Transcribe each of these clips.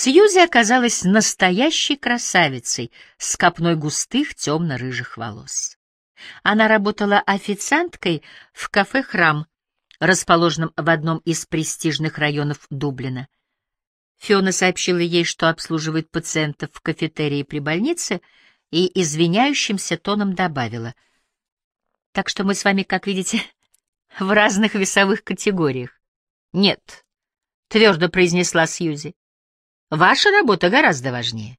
Сьюзи оказалась настоящей красавицей с копной густых темно-рыжих волос. Она работала официанткой в кафе «Храм», расположенном в одном из престижных районов Дублина. Фиона сообщила ей, что обслуживает пациентов в кафетерии при больнице, и извиняющимся тоном добавила. «Так что мы с вами, как видите, в разных весовых категориях». «Нет», — твердо произнесла Сьюзи. «Ваша работа гораздо важнее.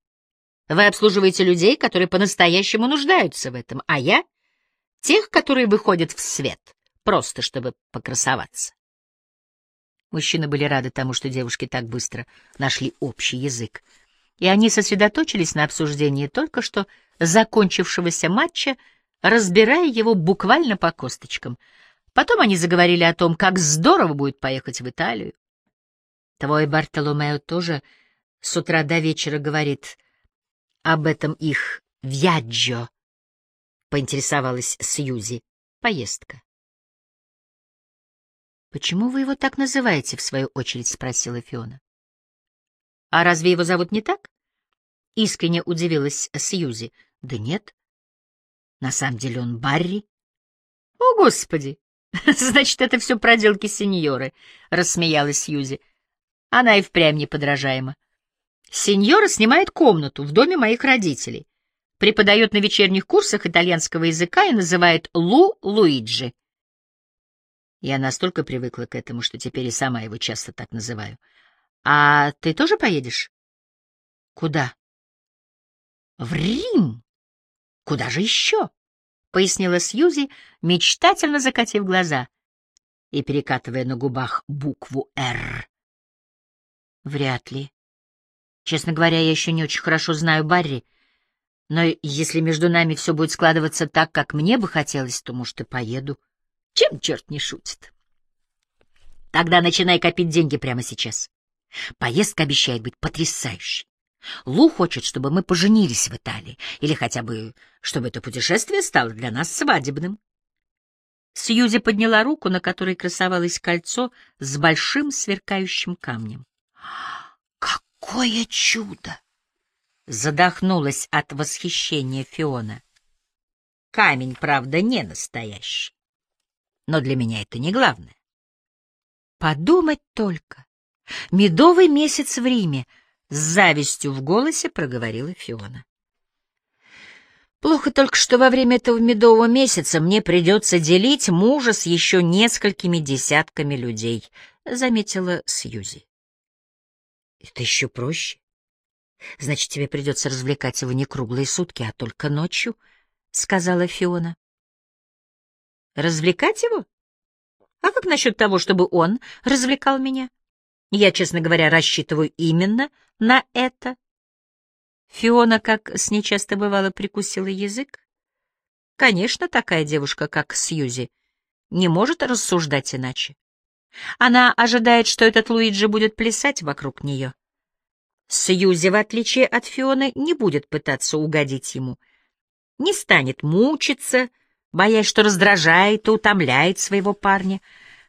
Вы обслуживаете людей, которые по-настоящему нуждаются в этом, а я — тех, которые выходят в свет, просто чтобы покрасоваться». Мужчины были рады тому, что девушки так быстро нашли общий язык, и они сосредоточились на обсуждении только что закончившегося матча, разбирая его буквально по косточкам. Потом они заговорили о том, как здорово будет поехать в Италию. Твой Бартоломео тоже с утра до вечера говорит об этом их вьяджо, — поинтересовалась Сьюзи. Поездка. «Почему вы его так называете?» — в свою очередь спросила Фиона. «А разве его зовут не так?» — искренне удивилась Сьюзи. «Да нет. На самом деле он Барри». «О, Господи! Значит, это все проделки сеньоры», — рассмеялась Сьюзи. Она и впрямь неподражаема. Сеньора снимает комнату в доме моих родителей, преподает на вечерних курсах итальянского языка и называет Лу Луиджи. Я настолько привыкла к этому, что теперь и сама его часто так называю. А ты тоже поедешь? Куда? В Рим. Куда же еще? Пояснила Сьюзи, мечтательно закатив глаза и перекатывая на губах букву «Р». Вряд ли. Честно говоря, я еще не очень хорошо знаю Барри, но если между нами все будет складываться так, как мне бы хотелось, то, может, и поеду. Чем черт не шутит? Тогда начинай копить деньги прямо сейчас. Поездка обещает быть потрясающей. Лу хочет, чтобы мы поженились в Италии, или хотя бы, чтобы это путешествие стало для нас свадебным. Сьюзи подняла руку, на которой красовалось кольцо с большим сверкающим камнем. «Какое чудо!» Задохнулась от восхищения Фиона. Камень, правда, не настоящий. Но для меня это не главное. Подумать только. Медовый месяц в Риме, с завистью в голосе проговорила Фиона. Плохо только, что во время этого медового месяца мне придется делить мужа с еще несколькими десятками людей, заметила Сьюзи. Это еще проще. Значит, тебе придется развлекать его не круглые сутки, а только ночью, сказала Фиона. Развлекать его? А как насчет того, чтобы он развлекал меня? Я, честно говоря, рассчитываю именно на это. Фиона, как с ней часто бывало, прикусила язык. Конечно, такая девушка, как Сьюзи, не может рассуждать иначе. Она ожидает, что этот Луиджи будет плясать вокруг нее. Сьюзи, в отличие от Фионы, не будет пытаться угодить ему. Не станет мучиться, боясь, что раздражает и утомляет своего парня.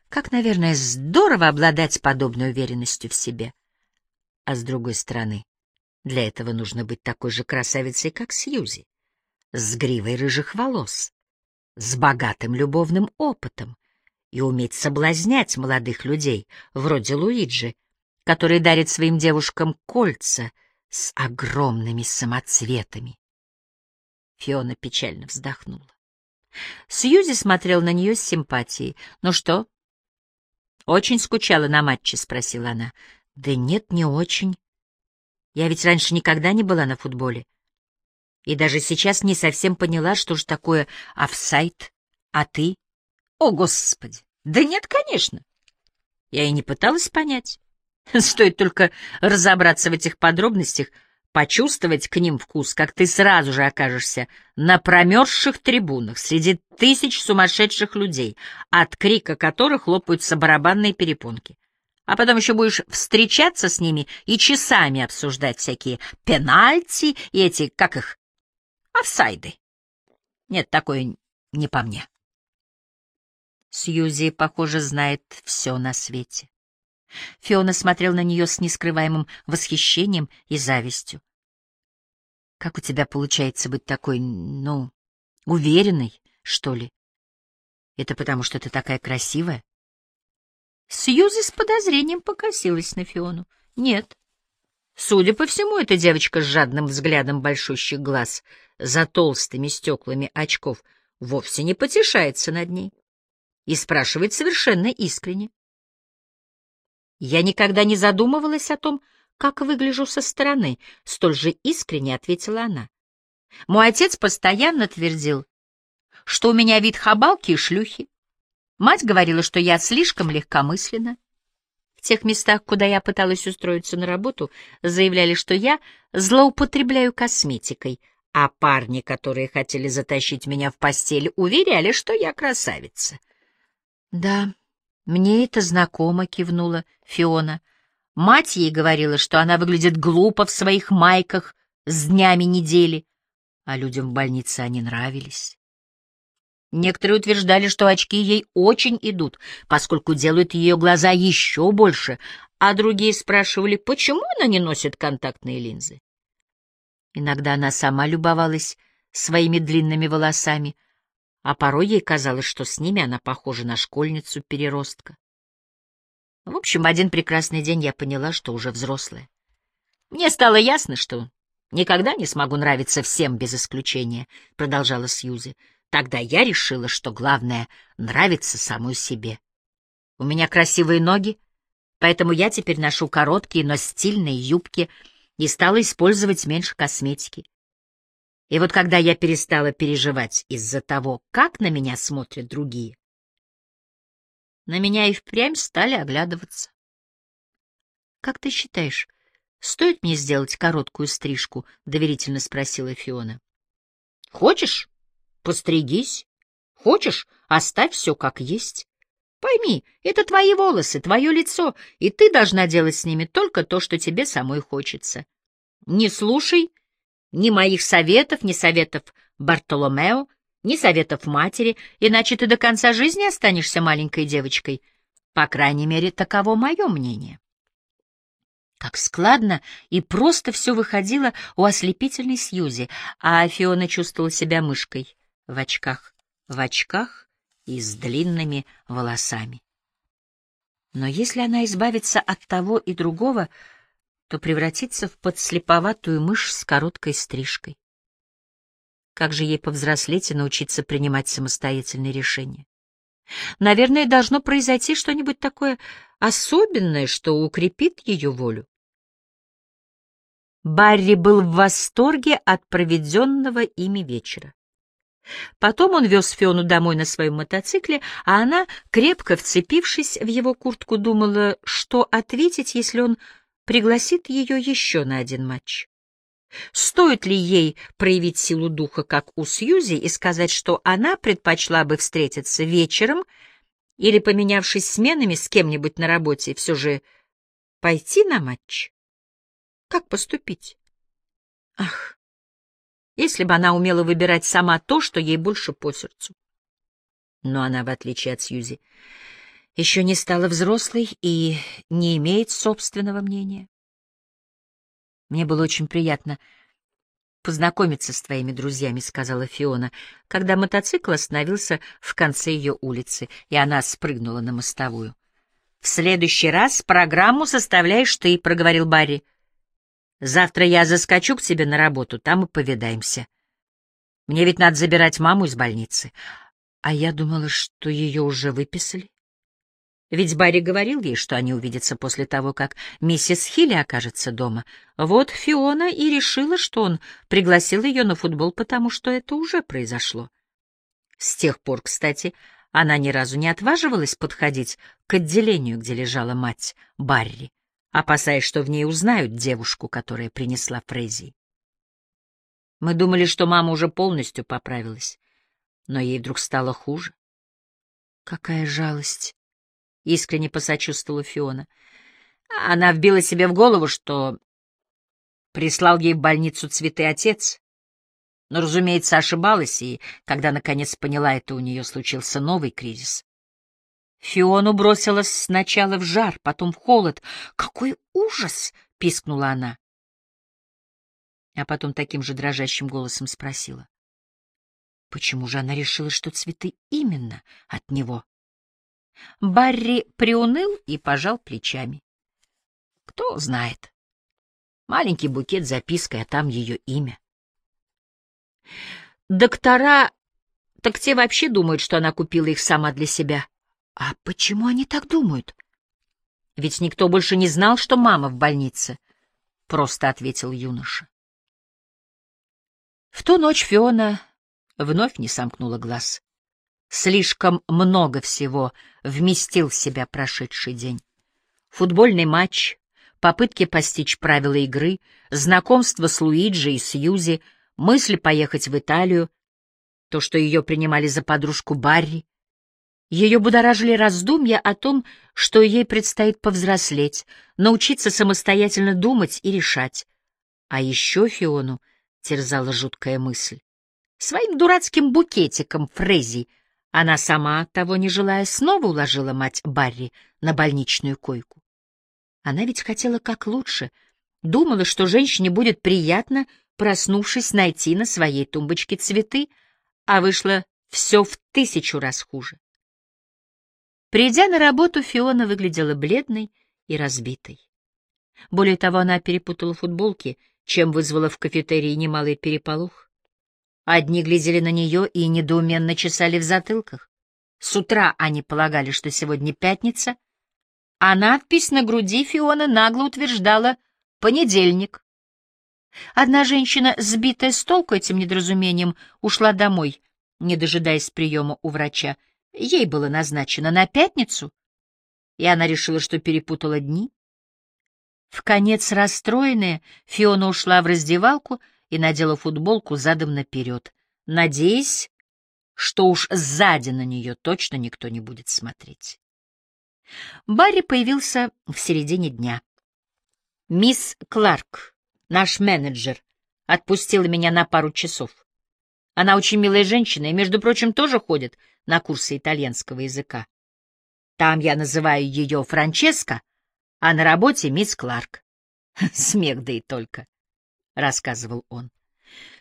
Как, наверное, здорово обладать подобной уверенностью в себе. А с другой стороны, для этого нужно быть такой же красавицей, как Сьюзи, с гривой рыжих волос, с богатым любовным опытом и уметь соблазнять молодых людей, вроде Луиджи, который дарит своим девушкам кольца с огромными самоцветами. Фиона печально вздохнула. Сьюзи смотрел на нее с симпатией. «Ну что?» «Очень скучала на матче?» — спросила она. «Да нет, не очень. Я ведь раньше никогда не была на футболе. И даже сейчас не совсем поняла, что же такое офсайт. А ты?» «О, Господи! Да нет, конечно!» Я и не пыталась понять. Стоит только разобраться в этих подробностях — почувствовать к ним вкус, как ты сразу же окажешься на промерзших трибунах среди тысяч сумасшедших людей, от крика которых лопаются барабанные перепонки. А потом еще будешь встречаться с ними и часами обсуждать всякие пенальти и эти, как их, офсайды. Нет, такое не по мне. Сьюзи, похоже, знает все на свете. Фиона смотрел на нее с нескрываемым восхищением и завистью. «Как у тебя получается быть такой, ну, уверенной, что ли? Это потому, что ты такая красивая?» Сьюзи с подозрением покосилась на Фиону. «Нет. Судя по всему, эта девочка с жадным взглядом большущих глаз за толстыми стеклами очков вовсе не потешается над ней и спрашивает совершенно искренне. Я никогда не задумывалась о том, как выгляжу со стороны, столь же искренне ответила она. Мой отец постоянно твердил, что у меня вид хабалки и шлюхи. Мать говорила, что я слишком легкомысленна. В тех местах, куда я пыталась устроиться на работу, заявляли, что я злоупотребляю косметикой, а парни, которые хотели затащить меня в постель, уверяли, что я красавица. Да, «Мне это знакомо», — кивнула Фиона. Мать ей говорила, что она выглядит глупо в своих майках с днями недели, а людям в больнице они нравились. Некоторые утверждали, что очки ей очень идут, поскольку делают ее глаза еще больше, а другие спрашивали, почему она не носит контактные линзы. Иногда она сама любовалась своими длинными волосами — а порой ей казалось, что с ними она похожа на школьницу-переростка. В общем, один прекрасный день я поняла, что уже взрослая. Мне стало ясно, что никогда не смогу нравиться всем без исключения, — продолжала Сьюзи. Тогда я решила, что главное — нравиться самой себе. У меня красивые ноги, поэтому я теперь ношу короткие, но стильные юбки и стала использовать меньше косметики. И вот когда я перестала переживать из-за того, как на меня смотрят другие, на меня и впрямь стали оглядываться. — Как ты считаешь, стоит мне сделать короткую стрижку? — доверительно спросила Фиона. — Хочешь? Постригись. Хочешь? Оставь все как есть. Пойми, это твои волосы, твое лицо, и ты должна делать с ними только то, что тебе самой хочется. Не слушай ни моих советов, ни советов Бартоломео, ни советов матери, иначе ты до конца жизни останешься маленькой девочкой. По крайней мере, таково мое мнение. Как складно и просто все выходило у ослепительной Сьюзи, а Фиона чувствовала себя мышкой в очках, в очках и с длинными волосами. Но если она избавится от того и другого, то превратится в подслеповатую мышь с короткой стрижкой. Как же ей повзрослеть и научиться принимать самостоятельные решения? Наверное, должно произойти что-нибудь такое особенное, что укрепит ее волю. Барри был в восторге от проведенного ими вечера. Потом он вез Фиону домой на своем мотоцикле, а она, крепко вцепившись в его куртку, думала, что ответить, если он пригласит ее еще на один матч. Стоит ли ей проявить силу духа, как у Сьюзи, и сказать, что она предпочла бы встретиться вечером или, поменявшись сменами с кем-нибудь на работе, все же пойти на матч? Как поступить? Ах, если бы она умела выбирать сама то, что ей больше по сердцу. Но она, в отличие от Сьюзи, еще не стала взрослой и не имеет собственного мнения. Мне было очень приятно познакомиться с твоими друзьями, — сказала Фиона, когда мотоцикл остановился в конце ее улицы, и она спрыгнула на мостовую. — В следующий раз программу составляешь ты, — проговорил Барри. — Завтра я заскочу к тебе на работу, там и повидаемся. Мне ведь надо забирать маму из больницы. А я думала, что ее уже выписали. Ведь Барри говорил ей, что они увидятся после того, как миссис Хилли окажется дома. Вот Фиона и решила, что он пригласил ее на футбол, потому что это уже произошло. С тех пор, кстати, она ни разу не отваживалась подходить к отделению, где лежала мать Барри, опасаясь, что в ней узнают девушку, которая принесла Фрейзи. Мы думали, что мама уже полностью поправилась, но ей вдруг стало хуже. Какая жалость! — искренне посочувствовала Фиона. Она вбила себе в голову, что прислал ей в больницу цветы отец. Но, разумеется, ошибалась, и когда наконец поняла это, у нее случился новый кризис. Фиону бросилась сначала в жар, потом в холод. «Какой ужас!» — пискнула она. А потом таким же дрожащим голосом спросила. Почему же она решила, что цветы именно от него? Барри приуныл и пожал плечами. Кто знает. Маленький букет запиской, а там ее имя. Доктора, так те вообще думают, что она купила их сама для себя. А почему они так думают? Ведь никто больше не знал, что мама в больнице, — просто ответил юноша. В ту ночь Фиона вновь не сомкнула глаз. Слишком много всего вместил в себя прошедший день. Футбольный матч, попытки постичь правила игры, знакомство с Луиджи и Сьюзи, мысль поехать в Италию, то, что ее принимали за подружку Барри. Ее будоражили раздумья о том, что ей предстоит повзрослеть, научиться самостоятельно думать и решать. А еще Фиону терзала жуткая мысль. Своим дурацким букетиком Фрези она сама, того не желая, снова уложила мать Барри на больничную койку. Она ведь хотела как лучше, думала, что женщине будет приятно, проснувшись, найти на своей тумбочке цветы, а вышло все в тысячу раз хуже. Придя на работу, Фиона выглядела бледной и разбитой. Более того, она перепутала футболки, чем вызвала в кафетерии немалый переполох. Одни глядели на нее и недоуменно чесали в затылках. С утра они полагали, что сегодня пятница, а надпись на груди Фиона нагло утверждала «понедельник». Одна женщина, сбитая с толку этим недоразумением, ушла домой, не дожидаясь приема у врача. Ей было назначено на пятницу, и она решила, что перепутала дни. В конец расстроенная, Фиона ушла в раздевалку и надела футболку задом наперед, надеясь, что уж сзади на нее точно никто не будет смотреть. Барри появился в середине дня. «Мисс Кларк, наш менеджер, отпустила меня на пару часов. Она очень милая женщина и, между прочим, тоже ходит на курсы итальянского языка. Там я называю ее Франческо, а на работе мисс Кларк. Смех да и только. — рассказывал он.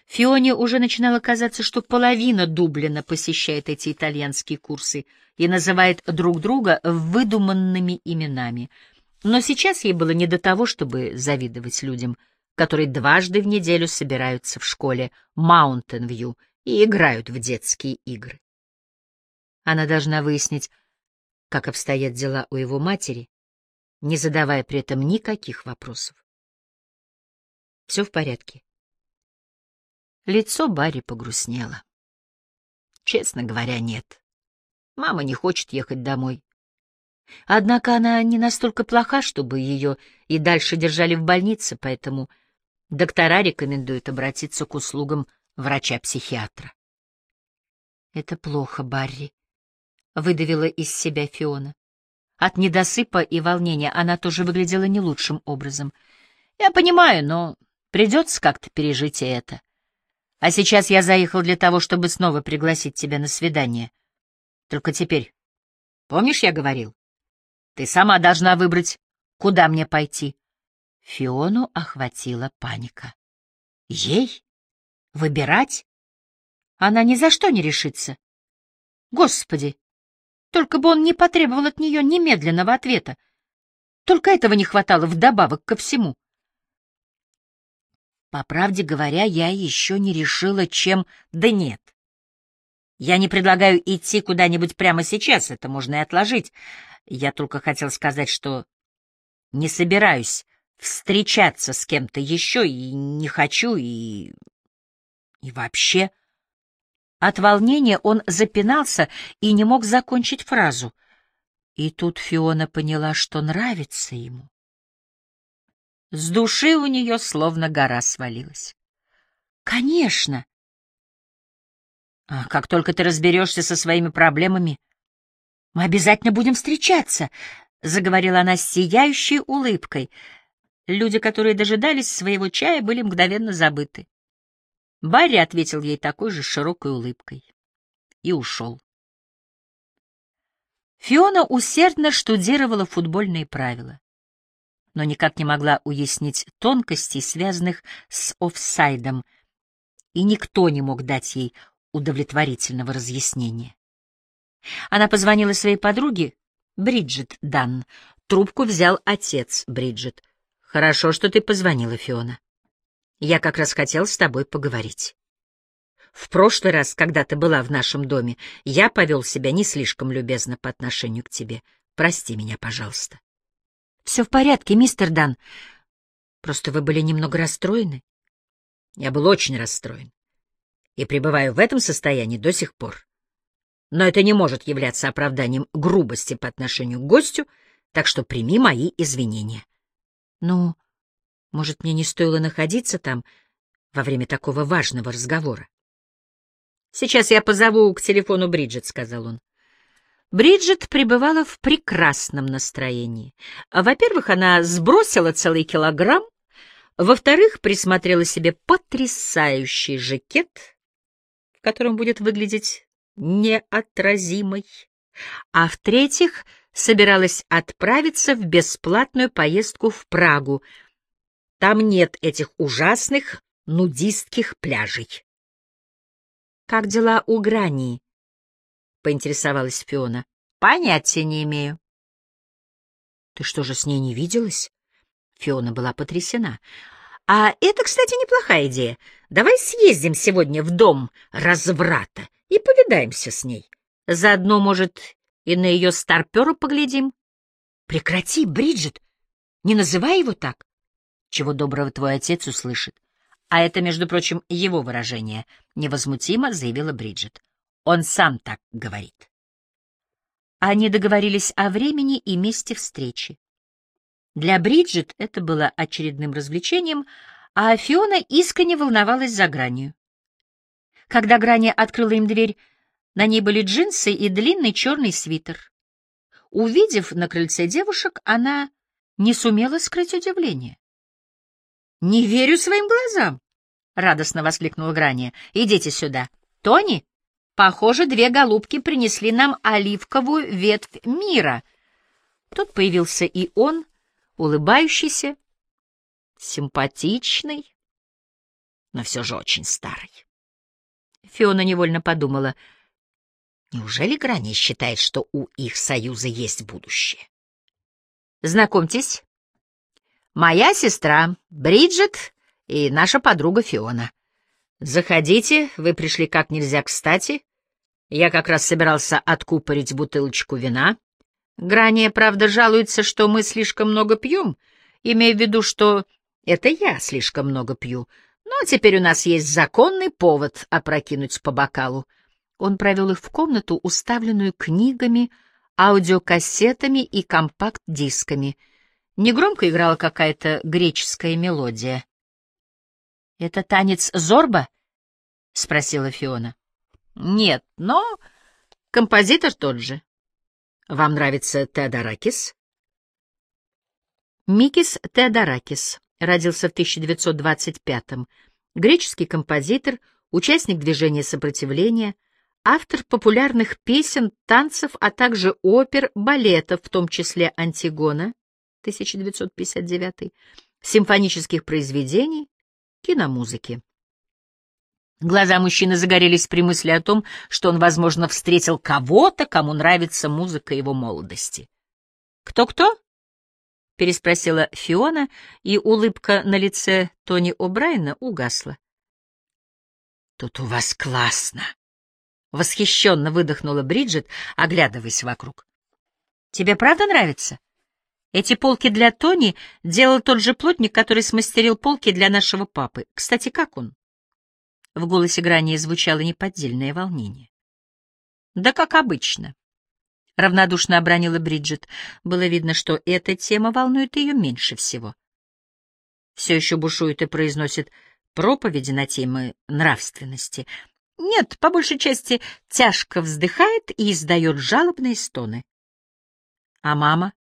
Фионе уже начинало казаться, что половина Дублина посещает эти итальянские курсы и называет друг друга выдуманными именами. Но сейчас ей было не до того, чтобы завидовать людям, которые дважды в неделю собираются в школе Маунтин-Вью и играют в детские игры. Она должна выяснить, как обстоят дела у его матери, не задавая при этом никаких вопросов. Все в порядке. Лицо Барри погрустнело. Честно говоря, нет. Мама не хочет ехать домой. Однако она не настолько плоха, чтобы ее и дальше держали в больнице, поэтому доктора рекомендуют обратиться к услугам врача-психиатра. «Это плохо, Барри», — выдавила из себя Фиона. От недосыпа и волнения она тоже выглядела не лучшим образом. «Я понимаю, но Придется как-то пережить и это. А сейчас я заехал для того, чтобы снова пригласить тебя на свидание. Только теперь, помнишь, я говорил? Ты сама должна выбрать, куда мне пойти. Фиону охватила паника. Ей? Выбирать? Она ни за что не решится. Господи! Только бы он не потребовал от нее немедленного ответа. Только этого не хватало вдобавок ко всему. По правде говоря, я еще не решила, чем... Да нет. Я не предлагаю идти куда-нибудь прямо сейчас, это можно и отложить. Я только хотел сказать, что не собираюсь встречаться с кем-то еще и не хочу, и... и вообще... От волнения он запинался и не мог закончить фразу. И тут Фиона поняла, что нравится ему. С души у нее словно гора свалилась. «Конечно!» «А как только ты разберешься со своими проблемами, мы обязательно будем встречаться», — заговорила она с сияющей улыбкой. Люди, которые дожидались своего чая, были мгновенно забыты. Барри ответил ей такой же широкой улыбкой и ушел. Фиона усердно штудировала футбольные правила, но никак не могла уяснить тонкостей, связанных с офсайдом, и никто не мог дать ей удовлетворительного разъяснения. Она позвонила своей подруге, Бриджит Дан. Трубку взял отец Бриджит. «Хорошо, что ты позвонила, Фиона. Я как раз хотел с тобой поговорить. В прошлый раз, когда ты была в нашем доме, я повел себя не слишком любезно по отношению к тебе. Прости меня, пожалуйста». «Все в порядке, мистер Дан. Просто вы были немного расстроены». Я был очень расстроен и пребываю в этом состоянии до сих пор. Но это не может являться оправданием грубости по отношению к гостю, так что прими мои извинения. Ну, может, мне не стоило находиться там во время такого важного разговора? Сейчас я позову к телефону Бриджит, — сказал он. Бриджит пребывала в прекрасном настроении. Во-первых, она сбросила целый килограмм, во-вторых, присмотрела себе потрясающий жакет, в котором будет выглядеть неотразимой, а в-третьих, собиралась отправиться в бесплатную поездку в Прагу. Там нет этих ужасных нудистских пляжей. «Как дела у Грани?» — поинтересовалась Фиона. «Понятия не имею». «Ты что же с ней не виделась?» Фиона была потрясена. «А это, кстати, неплохая идея. Давай съездим сегодня в дом разврата и повидаемся с ней. Заодно, может, и на ее старпера поглядим. Прекрати, Бриджит, не называй его так. Чего доброго твой отец услышит. А это, между прочим, его выражение, — невозмутимо заявила Бриджит. Он сам так говорит. Они договорились о времени и месте встречи. Для Бриджит это было очередным развлечением, а Фиона искренне волновалась за гранью. Когда Грани открыла им дверь, на ней были джинсы и длинный черный свитер. Увидев на крыльце девушек, она не сумела скрыть удивление. «Не верю своим глазам!» — радостно воскликнула Грани. «Идите сюда. Тони, похоже, две голубки принесли нам оливковую ветвь мира». Тут появился и он, улыбающийся, симпатичный, но все же очень старый. Фиона невольно подумала, неужели Грани считает, что у их союза есть будущее? Знакомьтесь, моя сестра Бриджит и наша подруга Фиона. Заходите, вы пришли как нельзя кстати. Я как раз собирался откупорить бутылочку вина. Грани, правда, жалуется, что мы слишком много пьем, имея в виду, что это я слишком много пью, но теперь у нас есть законный повод опрокинуть по бокалу. Он провел их в комнату, уставленную книгами, аудиокассетами и компакт-дисками. Негромко играла какая-то греческая мелодия. — Это танец Зорба? — спросила Фиона. — Нет, но композитор тот же. Вам нравится Теодоракис? Микис Теодоракис родился в 1925-м, греческий композитор, участник движения сопротивления, автор популярных песен, танцев, а также опер, балетов, в том числе «Антигона» 1959, симфонических произведений, киномузыки. Глаза мужчины загорелись при мысли о том, что он, возможно, встретил кого-то, кому нравится музыка его молодости. «Кто-кто?» переспросила Фиона, и улыбка на лице Тони О'Брайена угасла. «Тут у вас классно!» — восхищенно выдохнула Бриджит, оглядываясь вокруг. «Тебе правда нравится? Эти полки для Тони делал тот же плотник, который смастерил полки для нашего папы. Кстати, как он?» В голосе Грани звучало неподдельное волнение. «Да как обычно равнодушно обронила Бриджит. Было видно, что эта тема волнует ее меньше всего. Все еще бушует и произносит проповеди на темы нравственности. Нет, по большей части тяжко вздыхает и издает жалобные стоны. А мама?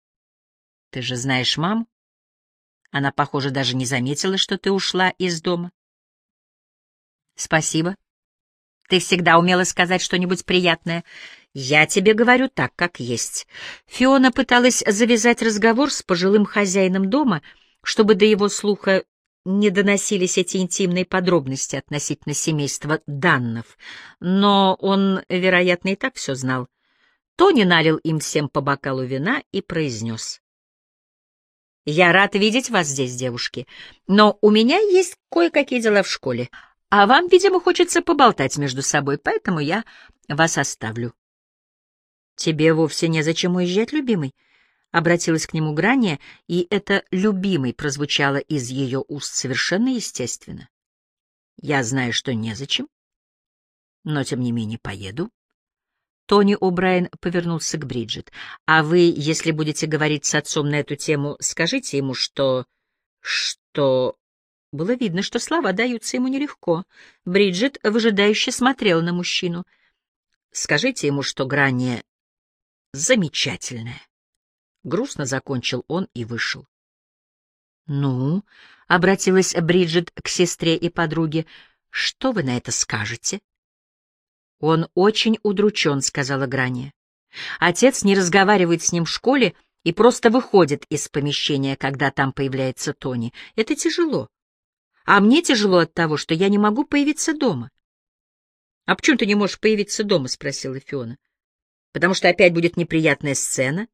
Ты же знаешь маму? Она, похоже, даже не заметила, что ты ушла из дома. Спасибо. Ты всегда умела сказать что-нибудь приятное. Я тебе говорю так, как есть. Фиона пыталась завязать разговор с пожилым хозяином дома, чтобы до его слуха не доносились эти интимные подробности относительно семейства Даннов, но он, вероятно, и так все знал. Тони налил им всем по бокалу вина и произнес. «Я рад видеть вас здесь, девушки, но у меня есть кое-какие дела в школе, а вам, видимо, хочется поболтать между собой, поэтому я вас оставлю». «Тебе вовсе незачем уезжать, любимый», — обратилась к нему Грания, и это «любимый» прозвучало из ее уст совершенно естественно. «Я знаю, что незачем, но, тем не менее, поеду». Тони О'Брайен повернулся к Бриджит. «А вы, если будете говорить с отцом на эту тему, скажите ему, что... что...» Было видно, что слова даются ему нелегко. Бриджит выжидающе смотрела на мужчину. «Скажите ему, что Грания замечательная». Грустно закончил он и вышел. «Ну?» — обратилась Бриджит к сестре и подруге. «Что вы на это скажете?» «Он очень удручен», — сказала Грани. «Отец не разговаривает с ним в школе и просто выходит из помещения, когда там появляется Тони. Это тяжело. А мне тяжело от того, что я не могу появиться дома». «А почему ты не можешь появиться дома?» — спросила Фиона. «Потому что опять будет неприятная сцена.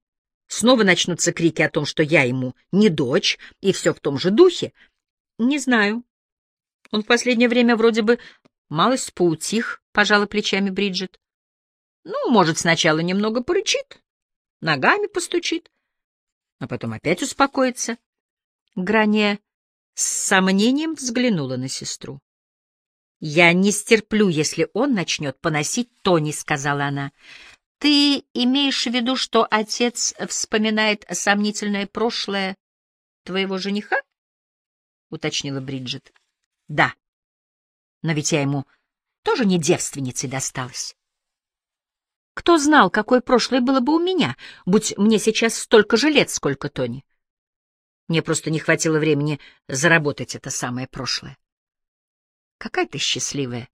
Снова начнутся крики о том, что я ему не дочь, и все в том же духе. Не знаю. Он в последнее время вроде бы Малость поутих, — пожала плечами Бриджит. Ну, может, сначала немного порычит, ногами постучит, а потом опять успокоится. Грания с сомнением взглянула на сестру. «Я не стерплю, если он начнет поносить Тони», — сказала она. «Ты имеешь в виду, что отец вспоминает сомнительное прошлое твоего жениха?» — уточнила Бриджит. «Да», но ведь я ему тоже не девственницей досталась. Кто знал, какое прошлое было бы у меня, будь мне сейчас столько же лет, сколько Тони. Мне просто не хватило времени заработать это самое прошлое. Какая ты счастливая.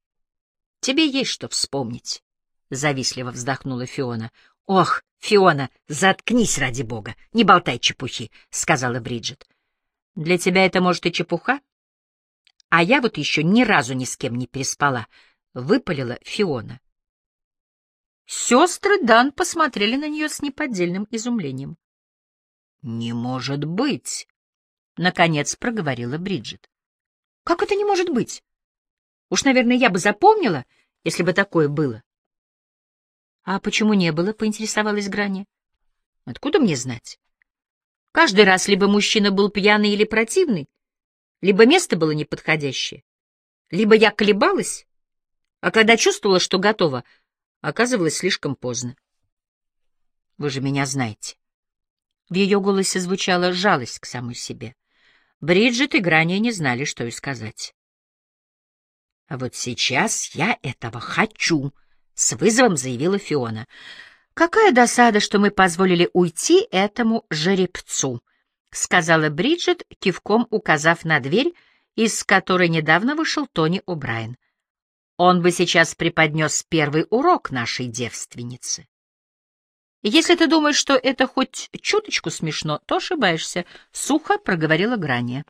Тебе есть что вспомнить. Завистливо вздохнула Фиона. Ох, Фиона, заткнись ради бога, не болтай чепухи, сказала Бриджит. Для тебя это может и чепуха, а я вот еще ни разу ни с кем не переспала, — выпалила Фиона. Сестры Дан посмотрели на нее с неподдельным изумлением. — Не может быть! — наконец проговорила Бриджит. — Как это не может быть? Уж, наверное, я бы запомнила, если бы такое было. — А почему не было? — поинтересовалась Грани. — Откуда мне знать? Каждый раз либо мужчина был пьяный или противный, либо место было неподходящее, либо я колебалась, а когда чувствовала, что готова, оказывалось слишком поздно. Вы же меня знаете. В ее голосе звучала жалость к самой себе. Бриджит и Грани не знали, что и сказать. «А вот сейчас я этого хочу», — с вызовом заявила Фиона. «Какая досада, что мы позволили уйти этому жеребцу», — сказала Бриджит, кивком указав на дверь, из которой недавно вышел Тони О'Брайен. Он бы сейчас преподнес первый урок нашей девственнице. «Если ты думаешь, что это хоть чуточку смешно, то ошибаешься», — сухо проговорила Грания.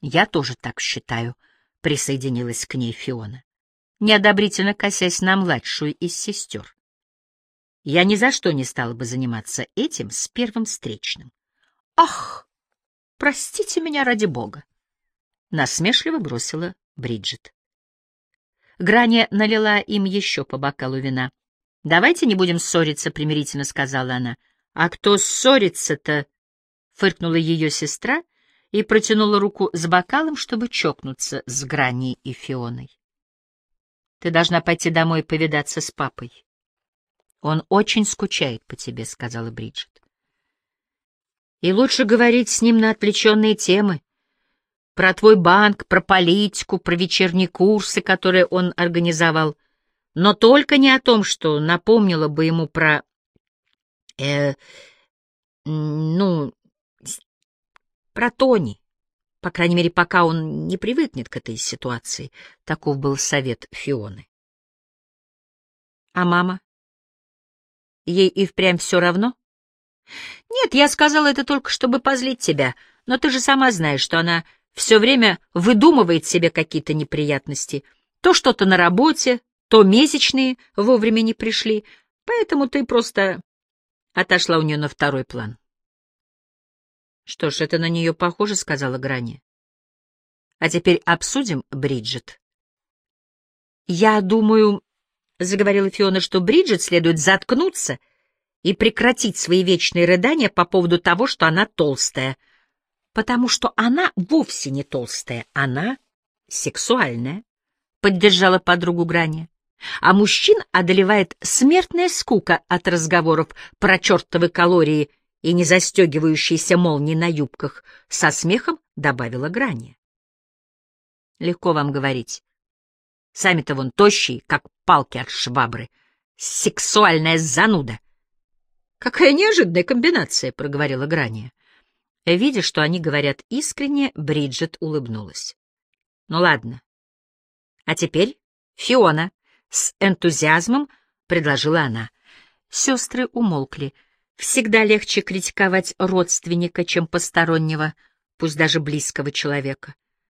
«Я тоже так считаю», — присоединилась к ней Фиона, неодобрительно косясь на младшую из сестер. «Я ни за что не стала бы заниматься этим с первым встречным». «Ах!» Простите меня ради бога. Насмешливо бросила Бриджит. Грани налила им еще по бокалу вина. «Давайте не будем ссориться», — примирительно сказала она. «А кто ссорится-то?» — фыркнула ее сестра и протянула руку с бокалом, чтобы чокнуться с Граней и Фионой. «Ты должна пойти домой повидаться с папой. Он очень скучает по тебе», — сказала Бриджит. И лучше говорить с ним на отвлеченные темы. Про твой банк, про политику, про вечерние курсы, которые он организовал. Но только не о том, что напомнило бы ему про... Э, ну, про Тони. По крайней мере, пока он не привыкнет к этой ситуации. Таков был совет Фионы. А мама? Ей и впрямь все равно? Нет, я сказала это только, чтобы позлить тебя, но ты же сама знаешь, что она все время выдумывает себе какие-то неприятности. То что-то на работе, то месячные вовремя не пришли, поэтому ты просто отошла у нее на второй план. Что ж, это на нее похоже, — сказала Грани. А теперь обсудим Бриджит. Я думаю, — заговорила Фиона, — что Бриджит следует заткнуться и прекратить свои вечные рыдания по поводу того, что она толстая. Потому что она вовсе не толстая, она сексуальная, — поддержала подругу Грани. А мужчин одолевает смертная скука от разговоров про чертовы калории — и не застегивающиеся молнии на юбках, со смехом добавила Грани. Легко вам говорить. Сами-то вон тощие, как палки от швабры. Сексуальная зануда. Какая неожиданная комбинация, проговорила Грани. Видя, что они говорят искренне, Бриджит улыбнулась. Ну ладно. А теперь Фиона с энтузиазмом предложила она. Сестры умолкли. Всегда легче критиковать родственника, чем постороннего, пусть даже близкого человека.